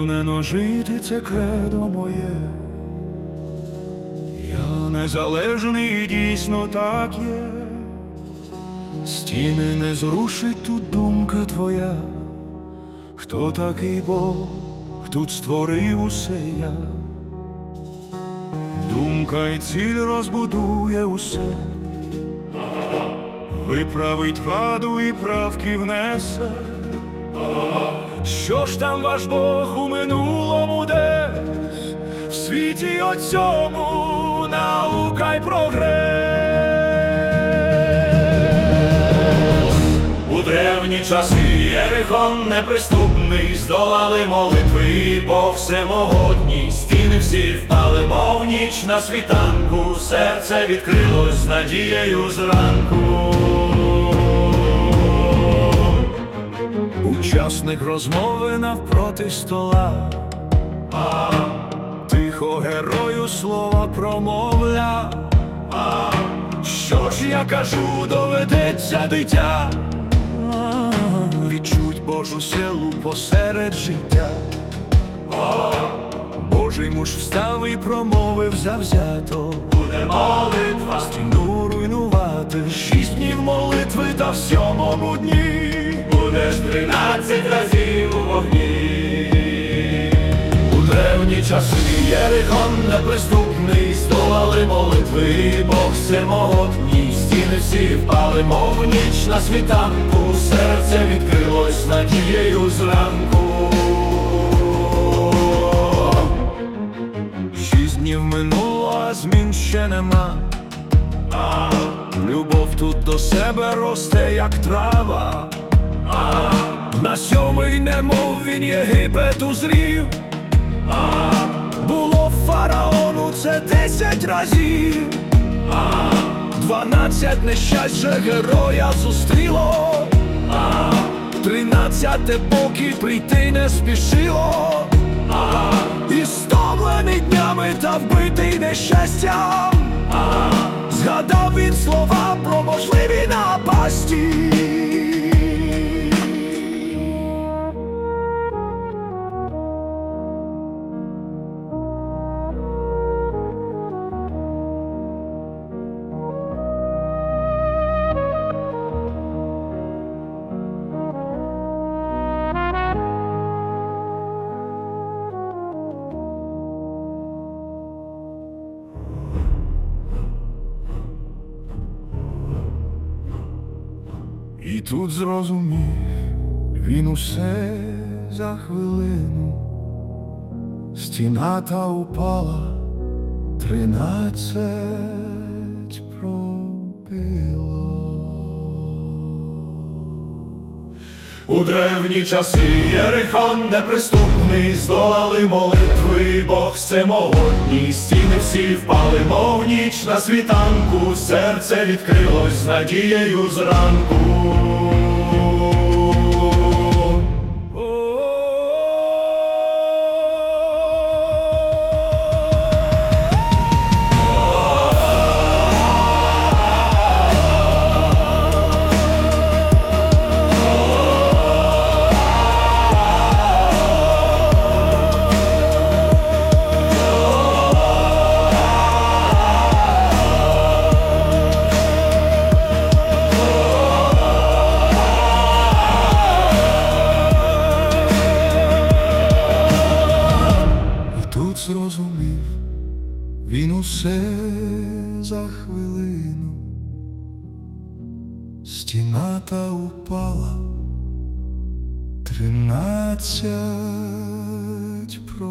Впевнено жити це кредо моє. Я незалежний, дійсно так є. Стіни не зрушить тут думка твоя. Хто такий Бог, тут створив усе я. Думка і ціль розбудує усе. Виправить ваду і правки внесе. Що ж там ваш Бог у минулому десь, в світі оцьому наука й прогрес. У древні часи Єрихон неприступний, здолали молитви, Бог всемогутній, стіни всі впали, мов ніч на світанку, серце відкрилось надією зранку. Учасник розмови навпроти стола, тихо герою слова промовля. Що ж я кажу, доведеться дитя, відчуть Божу силу посеред життя. Божий муж встав і промовив завзято. Буде молитва, стіну руйнувати. Шість днів молитви та в сьомому дні. Будеш тринадцять разів у вогні. У древні часи Єрихон неприступний, здолали молитви, Бог всемогутній, стіни всі впали, мов ніч на світанку, серце відкрилось надією зранку. Ще нема. Любов тут до себе росте, як трава. На сьомий немов він Єгипет узрів. Було фараону це десять разів. Дванадцять нещасть же героя зустріло. Тринадцяте поки прийти не спішило. Та вбитий нещастям. Згадав він слова про можливі напасті. І тут зрозумів він усе за хвилину. Стіна та упала, тринадцять пробило. У древні часи Єрихон неприступний, здолали молитви, Бог всемогутній, стіни всі впали, мов ніч на світанку, серце відкрилось з надією зранку. Хвилину. Стіна та упала, тринадцять про.